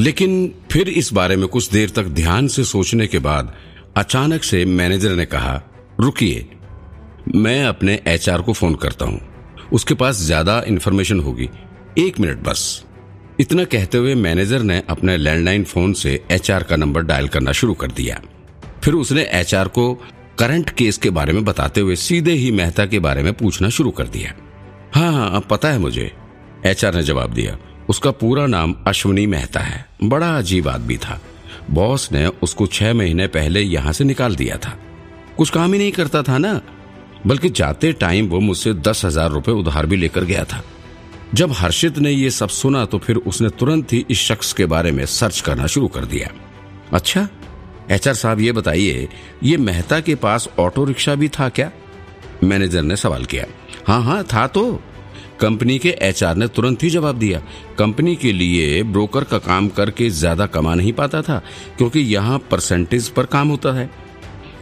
लेकिन फिर इस बारे में कुछ देर तक ध्यान से सोचने के बाद अचानक से मैनेजर ने कहा, रुकिए, मैं अपने एचआर को फ़ोन करता हूँ। उसके पास ज़्यादा इन्फॉर्मेशन होगी। एक मिनट बस। इतना कहते हुए मैनेजर ने अपने लैंडलाइन फ़ोन से एचआर का नंबर डायल करना शुरू कर दिया। फिर उसने एचआर को करंट केस के बारे में बताते हुए सीधे ही मेहता के बारे में पूछना शुरू कर दिया। हाँ हाँ पता है मुझे, एचआर ने जवाब दिया। उसका पूरा नाम अश्वनी मेहता है। बड़ा अजीब आदमी था। बॉस ने उसको छह महीने पहले यहाँ से निकाल दिया था। कुछ काम ही नहीं करता था ना? बल्कि जाते टाइम वो मुझसे दस हज़ार रुपए उधार भी लेकर गया था। जब हर्षित ने ये सब सुना तो फिर उसने तुरंत ही इस शख्स के बारे में सर्च करना शुरू कर दिया। अच्छा एचआर साहब ये बताइए, ये मेहता के पास ऑटो रिक्शा भी था क्या? मैनेजर ने सवाल किया। हाँ हाँ था तो। कंपनी के एचआर ने तुरंत ही जवाब दिया। कंपनी के लिए ब्रोकर का काम करके ज़्यादा कमा नहीं पाता था, क्योंकि यहाँ परसेंटेज पर काम होता है।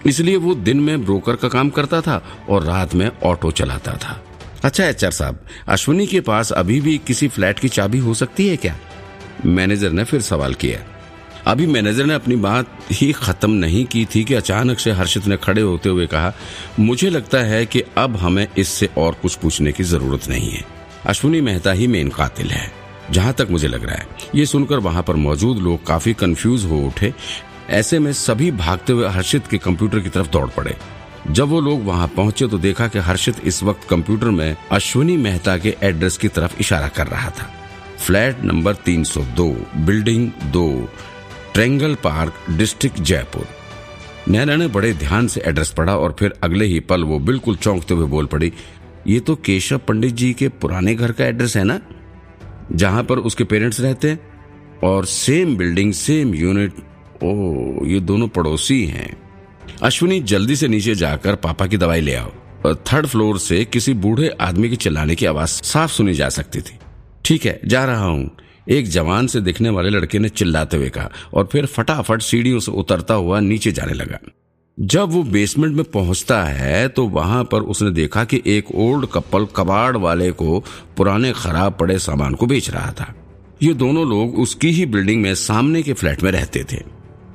इसलिए वो दिन में ब्रोकर का काम करता था और रात में ऑटो चलाता था। अच्छा एचआर साहब, अश्विनी के पास अभी भी किसी फ्लैट की चाबी हो सकती है क्या? मैनेजर ने फिर सवाल किया। अभी मैनेजर ने अपनी बात ही खत्म नहीं की थी कि अचानक से हर्षित ने खड़े होते हुए कहा, मुझे लगता है कि अब हमें इससे और कुछ पूछने की ज़रूरत नहीं है। अश्विनी मेहता ही मेन कातिल है, जहाँ तक मुझे लग रहा है। ये सुनकर वहाँ पर मौजूद लोग काफ़ी कंफ्यूज हो उठे। ऐसे में सभी भागते हुए हर्षित के कंप्यूटर की तरफ़ दौड़ पड़े। जब वो लोग वहाँ पहुँचे तो देखा कि हर्षित इस वक्त कंप्यूटर में अश्विनी मेहता के एड्रेस की तरफ़ इशारा कर रहा था। फ्लैट नंबर 302 बिल्डिंग दो triangle park, district Jaipur. Naina ने बड़े ध्यान से एड्रेस पढ़ा और फिर अगले ही पल वो बिल्कुल चौंकते हुए बोल पड़ी, ये तो केशव पंडित जी के पुराने घर का एड्रेस है ना? जहाँ पर उसके पेरेंट्स रहते हैं और same building same unit O, ये दोनों पड़ोसी हैं। अश्विनी, जल्दी से नीचे जाकर पापा की दवाई ले आओ। थर्ड फ्लोर से किसी बूढ़े आदमी की चिल्लाने की आवाज़ साफ़ सुनी जा सकती थी। ठीक है, जा रहा हूँ। एक जवान से दिखने वाले लड़के ने चिल्लाते हुए कहा और फिर फटाफट सीढ़ियों से उतरता हुआ नीचे जाने लगा। जब वो बेसमेंट में पहुँचता है तो वहाँ पर उसने देखा कि एक ओल्ड कपल कबाड़ वाले को पुराने खराब पड़े सामान को बेच रहा था। ये दोनों लोग उसकी ही बिल्डिंग में सामने के फ्लैट में रहते थे।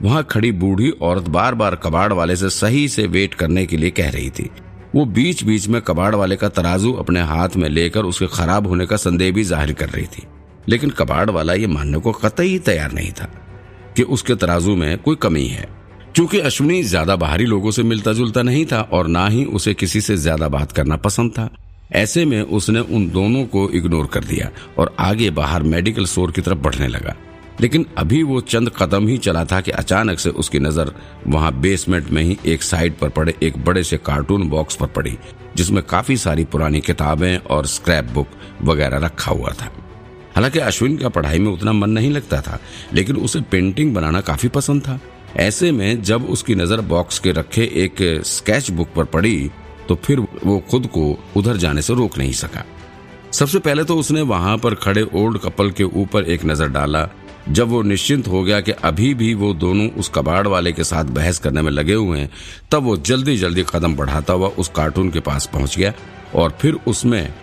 वहाँ खड़ी बूढ़ी औरत बार बार कबाड़ वाले से सही से वेट करने के लिए कह रही थी। वो बीच बीच में कबाड़ वाले का तराजू अपने हाथ में लेकर उसके खराब होने का संदेह भी ज़ाहिर कर रही थी। लेकिन कबाड़ वाला ये मानने को कतई तैयार नहीं था कि उसके तराजू में कोई कमी है। क्योंकि अश्विनी ज़्यादा बाहरी लोगों से मिलता जुलता नहीं था और ना ही उसे किसी से ज़्यादा बात करना पसंद था। ऐसे में उसने उन दोनों को इग्नोर कर दिया और आगे बाहर मेडिकल स्टोर की तरफ़ बढ़ने लगा। लेकिन अभी वो चंद कदम ही चला था कि अचानक से उसकी नज़र वहाँ बेसमेंट में ही एक साइड पर पड़े, एक बड़े से कार्टून बॉक्स पर पड़ी, जिसमें काफ़ी सारी पुरानी किताबें और स्क्रैप बुक वगैरह रखा हुआ था। हालाँकि अश्विन का पढ़ाई में उतना मन नहीं लगता था, लेकिन उसे पेंटिंग बनाना काफ़ी पसंद था। ऐसे में जब उसकी नज़र बॉक्स के रखे एक स्केच बुक पर पड़ी तो फिर वो खुद को उधर जाने से रोक नहीं सका। सबसे पहले तो उसने वहाँ पर खड़े ओल्ड कपल के ऊपर एक नज़र डाला, जब वो निश्चिंत हो गया कि अभी भी वो दोनों उस कबाड़ वाले के साथ बहस करने में लगे हुए हैं, तब वो जल्दी जल्दी कदम बढ़ाता हुआ उस कार्टून के पास पहुँच गया और फिर उसमें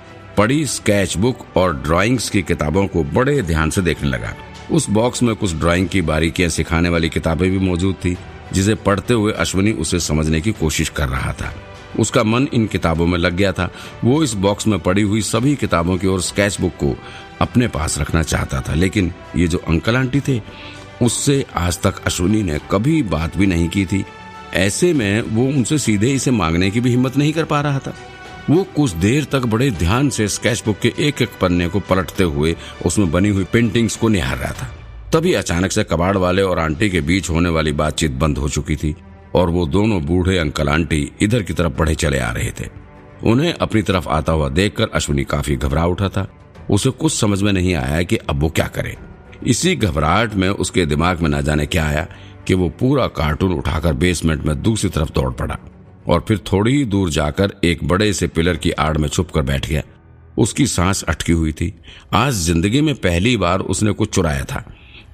पड़ी स्केच बुक और ड्राइंग्स की किताबों को बड़े ध्यान से देखने लगा। उस बॉक्स में कुछ ड्राइंग की बारीकियाँ सिखाने वाली किताबें भी मौजूद थी, जिसे पढ़ते हुए अश्विनी उसे समझने की कोशिश कर रहा था। उसका मन इन किताबों में लग गया था। वो इस बॉक्स में पड़ी हुई सभी किताबों की और स्केच बुक को अपने पास रखना चाहता था। लेकिन ये जो अंकल आंटी थे, उससे आज तक अश्विनी ने कभी बात भी नहीं की थी। ऐसे में वो उनसे सीधे इसे मांगने की भी हिम्मत नहीं कर पा रहा था। वो कुछ देर तक बड़े ध्यान से स्केच बुक के एक एक पन्ने को पलटते हुए उसमें बनी हुई पेंटिंग्स को निहार रहा था। तभी अचानक से कबाड़ वाले और आंटी के बीच होने वाली बातचीत बंद हो चुकी थी और वो दोनों बूढ़े अंकल आंटी इधर की तरफ़ बढ़े चले आ रहे थे। उन्हें अपनी तरफ़ आता हुआ देखकर अश्विनी काफ़ी घबरा उठा था। उसे कुछ समझ में नहीं आया कि अब वो क्या करे। इसी घबराहट में उसके दिमाग में न जाने क्या आया कि वो पूरा कार्टून उठाकर बेसमेंट में दूसरी तरफ़ दौड़ पड़ा। और फिर थोड़ी ही दूर जाकर एक बड़े से पिलर की आड़ में छुप कर बैठ गया। उसकी सांस अटकी हुई थी। आज ज़िंदगी में पहली बार उसने कुछ चुराया था।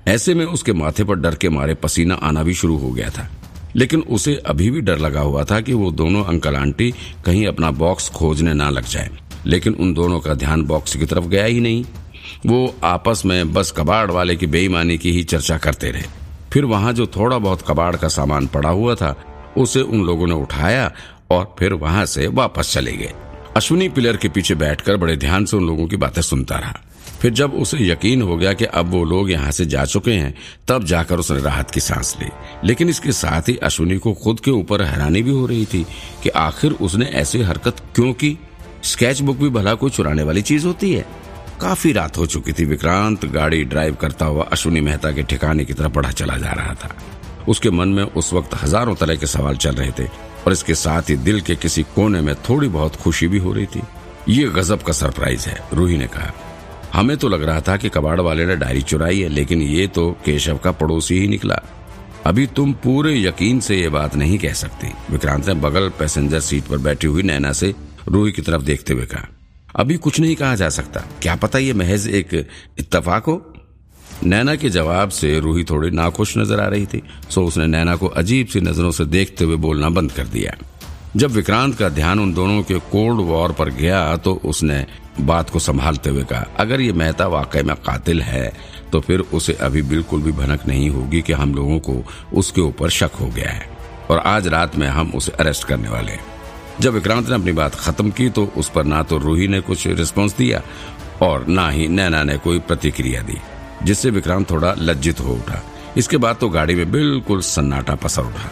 ऐसे में उसके माथे पर डर के मारे पसीना आना भी शुरू हो गया था। लेकिन उसे अभी भी डर लगा हुआ था कि वो दोनों अंकल आंटी कहीं अपना बॉक्स खोजने ना लग जाए। लेकिन उन दोनों का ध्यान बॉक्स की तरफ़ गया ही नहीं। वो आपस में बस कबाड़ वाले की बेईमानी की ही चर्चा करते रहे। फिर वहाँ जो थोड़ा बहुत कबाड़ का सामान पड़ा हुआ था उसे उन लोगों ने उठाया और फिर वहाँ से वापस चले गए। अश्विनी पिलर के पीछे बैठकर बड़े ध्यान से उन लोगों की बातें सुनता रहा। फिर जब उसे यकीन हो गया कि अब वो लोग यहाँ से जा चुके हैं, तब जाकर उसने राहत की सांस ली। लेकिन इसके साथ ही अश्विनी को खुद के ऊपर हैरानी भी हो रही थी कि आखिर उसने ऐसी हरकत क्यों की? स्केच बुक भी भला कोई चुराने वाली चीज़ होती है। काफ़ी रात हो चुकी थी, विक्रांत गाड़ी ड्राइव करता हुआ अश्विनी मेहता के ठिकाने की तरफ़ बढ़ा चला जा रहा था। उसके मन में उस वक्त हज़ारों तरह के सवाल चल रहे थे और इसके साथ ही दिल के किसी कोने में थोड़ी बहुत खुशी भी हो रही थी। ये गजब का सरप्राइज़ है, रूही ने कहा। हमें तो लग रहा था कि कबाड़ वाले ने डायरी चुराई है, लेकिन ये तो केशव का पड़ोसी ही निकला। अभी तुम पूरे यकीन से ये बात नहीं कह सकती, विक्रांत ने बगल पैसेंजर सीट पर बैठी हुई नैना से रूही की तरफ़ देखते हुए कहा। अभी कुछ नहीं कहा जा सकता। क्या पता ये महज एक इत्तफाक हो? नैना के जवाब से रूही थोड़ी नाखुश नज़र आ रही थी। सो उसने नैना को अजीब सी नज़रों से देखते हुए बोलना बंद कर दिया। जब विक्रांत का ध्यान उन दोनों के कोल्ड वॉर पर गया तो उसने बात को संभालते हुए कहा, अगर ये मेहता वाकई में कातिल है तो फिर उसे अभी बिल्कुल भी भनक नहीं होगी कि हम लोगों को उसके ऊपर शक हो गया है। और आज रात में हम उसे अरेस्ट करने वाले हैं। जब विक्रांत ने अपनी बात खत्म की तो उस पर ना तो रूही ने कुछ रिस्पॉन्स दिया, और ना ही नैना ने कोई प्रतिक्रिया दी। जिससे विक्रांत थोड़ा लज्जित हो उठा। इसके बाद तो गाड़ी में बिल्कुल सन्नाटा पसर उठा।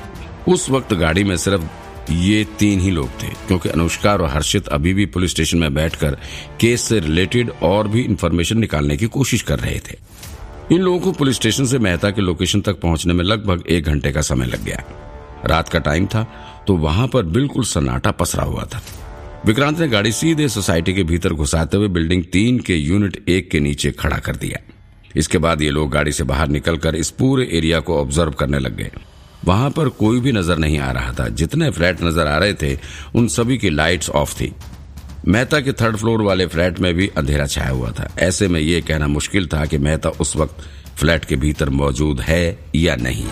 उस वक्त गाड़ी में सिर्फ़ ये तीन ही लोग थे, क्योंकि अनुष्का और हर्षित अभी भी पुलिस स्टेशन में बैठकर केस से रिलेटेड और भी इंफॉर्मेशन निकालने की कोशिश कर रहे थे। इन लोगों को पुलिस स्टेशन से मेहता के लोकेशन तक पहुँचने में लगभग एक घंटे का समय लग गया। रात का टाइम था तो वहाँ पर बिल्कुल सन्नाटा पसरा हुआ था। विक्रांत ने गाड़ी सीधे सोसाइटी के भीतर घुसाते हुए बिल्डिंग तीन के यूनिट एक के नीचे खड़ा कर दिया। इसके बाद ये लोग गाड़ी से बाहर निकलकर इस पूरे एरिया को ऑब्ज़र्व करने लग गए। वहाँ पर कोई भी नज़र नहीं आ रहा था। जितने फ्लैट नज़र आ रहे थे, उन सभी की लाइट्स ऑफ़ थी। मेहता के थर्ड फ्लोर वाले फ्लैट में भी अंधेरा छाया हुआ था। ऐसे में ये कहना मुश्किल था कि मेहता उस वक्त फ्लैट के भीतर मौजूद है या नहीं।